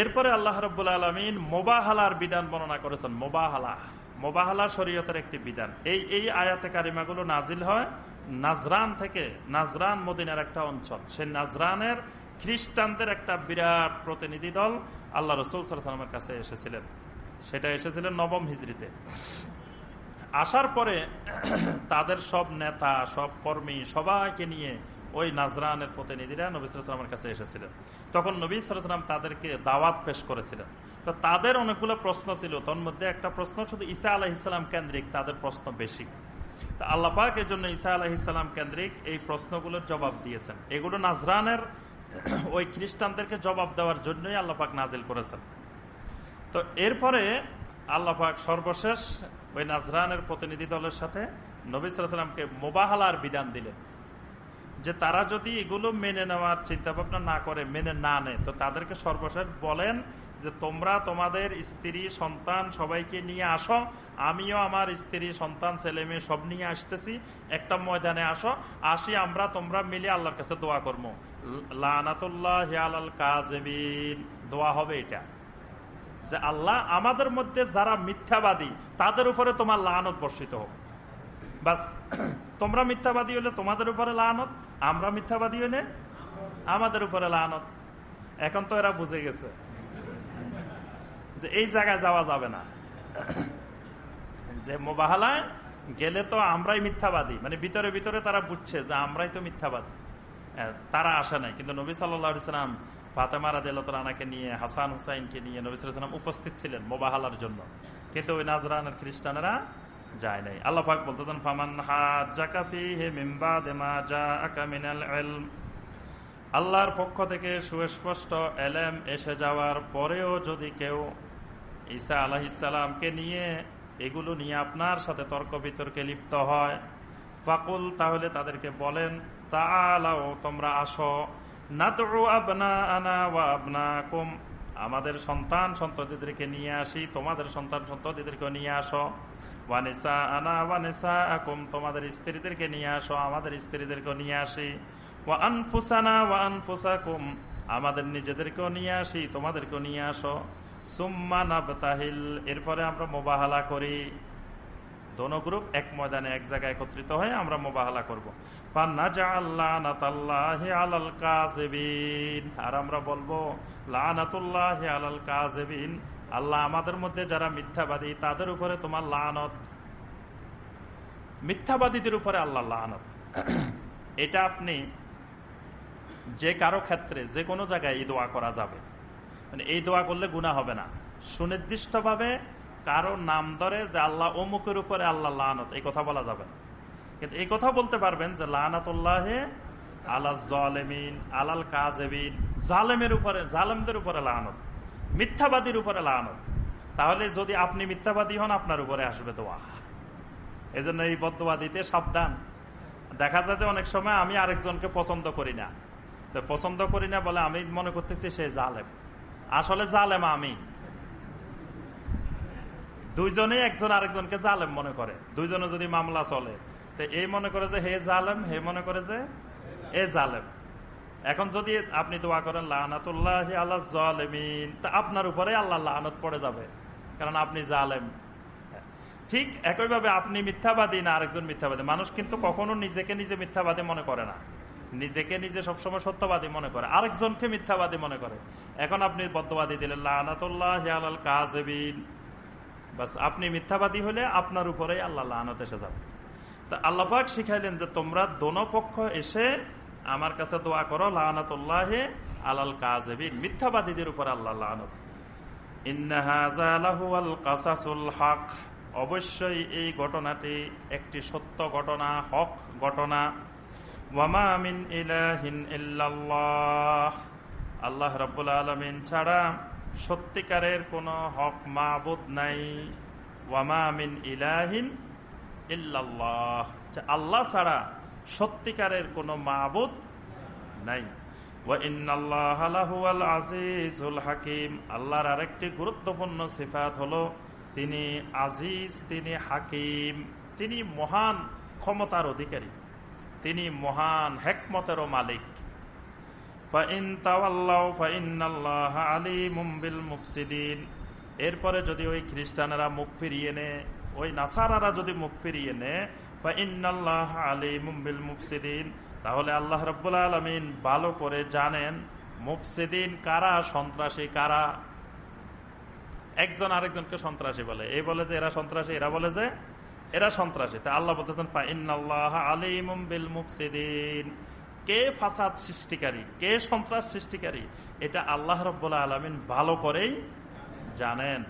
এরপরে আল্লাহ রব্বুল আলমিন মোবাহালার বিধান বর্ণনা করেছেন, মোবাহালা। মোবাহালা শরীয়তের একটি বিধান। এই এই আয়াতে কারিমাগুলো নাজিল হয় নাজরান থেকে, নাজরান মদিনার একটা অঞ্চল। সেই নাজরানের খ্রিস্টানদের একটা বিরাট প্রতিনিধি দল আল্লাহ রসুল সাল্লামের কাছে এসেছিলেন। সেটা এসেছিলেন নবম হিজড়িতে আসার পরে তাদের সব নেতা, সব কর্মী সবাইকে নিয়ে ওই নাজরানের প্রতিনিধিরা নবী সালামের কাছে এসেছিলেন। তখন নবী সালাম তাদেরকে দাওয়াত পেশ করেছিলেন। তো তাদের অনেকগুলো প্রশ্ন ছিল। তোর মধ্যে একটা প্রশ্ন শুধু ঈসা আলাহ ইসলাম কেন্দ্রিক, তাদের প্রশ্ন বেশি। তা আল্লাপাক এর জন্য ঈসা আলাহ ইসলাম কেন্দ্রিক এই প্রশ্নগুলোর জবাব দিয়েছেন। এগুলো নাজরানের ওই খ্রিস্টানদেরকে জবাব দেওয়ার জন্যই আল্লাপাক নাজিল করেছেন। তো এরপরে আল্লাপাক সর্বশেষ ওই নাজরানের প্রতিনিধি দলের সাথে নবী সালামকে মোবাহালার বিধান দিলেন। যে তারা যদি এগুলো মেনে নেওয়ার চিন্তা ভাবনা না করে, মেনে না নেয়, তো তাদেরকে সর্বশেষ বলেন যে তোমরা তোমাদের স্ত্রী, সন্তান সবাইকে নিয়ে আসো। আমিও আমার স্ত্রী, সন্তান, ছেলে মেয়ে সব নিয়ে আসতেছি। একটা ময়দানে আসো, আসি আমরা, তোমরা মিলে আল্লাহর কাছে দোয়া করব। লানাতুল্লাহ কাজেবিন। দোয়া হবে এটা। যে আল্লাহ আমাদের মধ্যে যারা মিথ্যাবাদী, তাদের উপরে তোমার লানত বর্ষিত হোক। বাস তোমরা মিথ্যাবাদী হলে তোমাদের উপরে লানত, আমরা মিথ্যাবাদী হলে আমাদের উপরে লানত। এখন তো এরা বুঝে গেছে যে এই জায়গায় যাওয়া যাবে না। যে মোবাহালায় গেলে তো আমরাই মিথ্যাবাদী মানে ভিতরে ভিতরে তারা বুঝছে যে আমরাই তো মিথ্যাবাদী। তারা আসে নাই, কিন্তু নবী সাল্লাম ফাতেমারা দেলতরানাকে নিয়ে, হাসান হুসাইনকে নিয়ে নবী সাল্লাম উপস্থিত ছিলেন মোবাহালার জন্য। কিন্তু ওই নাজরানের খ্রিস্টানেরা যায় নাই। আল্লাহ পাক বলতেছেন, ফামান হে আল্লাহর পক্ষ থেকে সুস্পষ্ট এলেম এসে যাওয়ার পরেও যদি কেউ ঈসা আলাহ ইসালামকে নিয়ে এগুলো নিয়ে আপনার সাথে তর্ক বিতর্কে লিপ্ত হয়, ফাকুল, তাহলে তাদেরকে বলেন তা আলাও তোমরা আসো। না তো আবনা আনা ওয়া কুম আমাদের সন্তান সন্ততিদেরকে নিয়ে আসি, তোমাদের সন্তান সন্ততিদেরকে নিয়ে আসো। ওয়ানিসা আনা ওয়ানিসা আকুম তোমাদের স্ত্রীদেরকে নিয়ে আসো, আমাদের স্ত্রীদেরকে নিয়ে আসি। ওয়ান ফুসানা ওয়ান ফুসাকুম আমাদের নিজেদেরকেও নিয়ে আসি, তোমাদেরকেও নিয়ে আসো। সুম্মা নাবতাহিল, এরপরে আমরা মোবাহালা করি। দোনো গ্রুপ এক ময়দানে এক জায়গায় একত্রিত হয়ে আমরা মোবাহালা করব। আর আমরা বলব, লানাতুল্লাহ আলাল কাজেবিন আল্লাহ আমাদের মধ্যে যারা মিথ্যাবাদী, তাদের উপরে তোমার লানত। মিথ্যাবাদীদের উপরে আল্লাহ লানত। এটা আপনি যে কারও ক্ষেত্রে যে কোনো জায়গায় এই দোয়া করা যাবে। মানে এই দোয়া করলে গুণা হবে না। সুনির্দিষ্টভাবে কারও নাম ধরে যে আল্লাহ অমুকের উপরে আল্লাহ লানত, এই কথা বলা যাবে কিন্তু এই কথা বলতে পারবেন যে লানাতুল্লাহে আল্লাহ জলেমিন, আলাল কাজেবিন জালেমের উপরে, জালেমদের উপরে লানত, মিথ্যাবাদীর উপরে লানত। তাহলে যদি আপনি মিথ্যাবাদী হন, আপনার উপরে আসবে দোয়া। এই জন্য এই বদ্ধবাদীতে সাবধান। দেখা যায় যে অনেক সময় আমি আরেকজনকে পছন্দ করি না। তো পছন্দ করি না বলে আমি মনে করতেছি সে জালেম। আসলে জালেম আমি। দুইজনে একজন আরেকজনকে জালেম মনে করে। দুইজনে যদি মামলা চলে, তো এই মনে করে যে হে জালেম, হে মনে করে যে এ জালেম। এখন যদি আপনি দোয়া করেন, লানাতুল্লাহ আল্লাহ জালেমিন তা আপনার উপরে আল্লাহ লানত পড়ে যাবে, কারণ আপনি জালেম। ঠিক একইভাবে আপনি মিথ্যাবাদী না আরেকজন মিথ্যাবাদী। মানুষ কিন্তু কখনো নিজেকে নিজে মিথ্যাবাদী মনে করে না। নিজেকে নিজে সবসময় সত্যবাদী মনে করে। আরেকজনকে মিথ্যাবাদী মনে করে। এখন আপনি বদ্ধবাদী দিলেন, লানাতুল্লাহ আল্লাহ কাজেবিন বাস, আপনি মিথ্যাবাদী হলে আপনার উপরে আল্লাহ লানত এসে যাবে। তা আল্লাহাক শিখাইলেন যে তোমরা দোনো পক্ষ এসে আমার কাছে দোয়া করো, লানাতুল্লাহ আলাল কাজেবিন মিথ্যাবাদীদের উপর আল্লাহ লানত। হক। অবশ্যই এই ঘটনাটি একটি সত্য ঘটনা, হক ঘটনা। ওয়ামামিন ইলাহিন ইল্লাল্লাহ। আল্লাহ রব্বুল আলমিন ছাড়া সত্যিকারের কোনো হক মাহবুদ নাই। ওয়ামামিন ইলাহিন ইল্লাল্লাহ। আল্লাহ ছাড়া সত্যিকারের কোনো মাহবুদ নাই। হাকিম। আল্লাহর আরেকটি গুরুত্বপূর্ণ সিফাত হলো, তিনি আজিজ, তিনি হাকিম, তিনি মহান ক্ষমতার অধিকারী। তিনি মহান হেকমতেরও মালিক। এরপরে যদি ওই খ্রিস্টানেরা মুখ ফিরিয়ে নে ওই নাসারারা যদি মুখ ফিরিয়ে নে ফাইন্নাল্লাহ আলিমুম বিল মুফসিদিন তাহলে আল্লাহ রব্বুল আলমিন ভালো করে জানেন, মুফসিদিন কারা, সন্ত্রাসী কারা? একজন আরেকজনকে সন্ত্রাসী বলে। এই বলে যে এরা সন্ত্রাসী, এরা বলে যে এরা সন্ত্রাসী। তা আল্লাহ বলতেছেন ফাইন্নাল্লাহ আলিমুম বিল মুফসিদিন কে ফাসাদ সৃষ্টিকারী কে সন্ত্রাস সৃষ্টিকারী এটা আল্লাহ রব্বুল্লাহ আলমিন ভালো করেই জানেন।